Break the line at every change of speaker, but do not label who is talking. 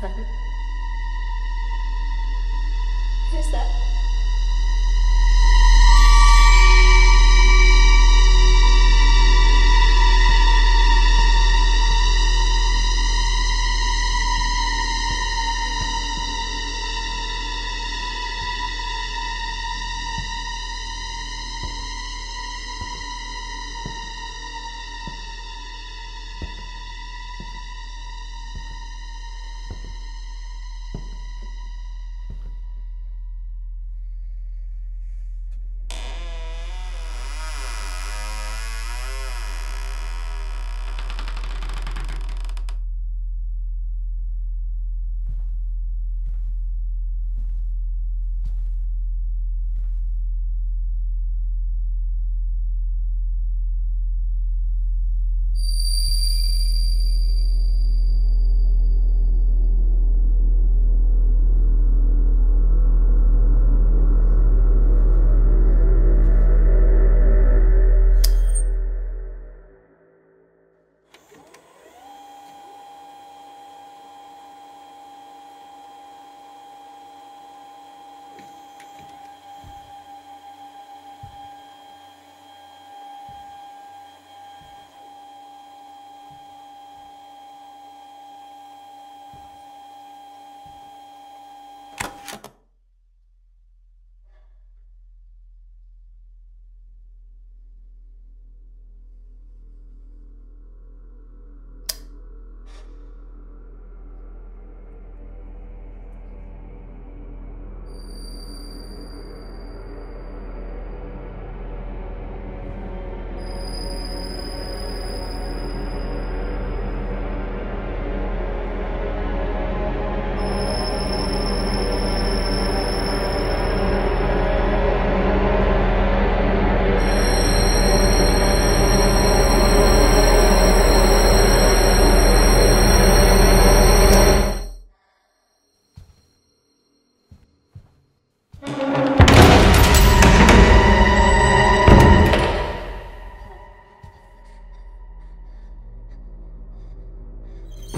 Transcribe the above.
Who's that?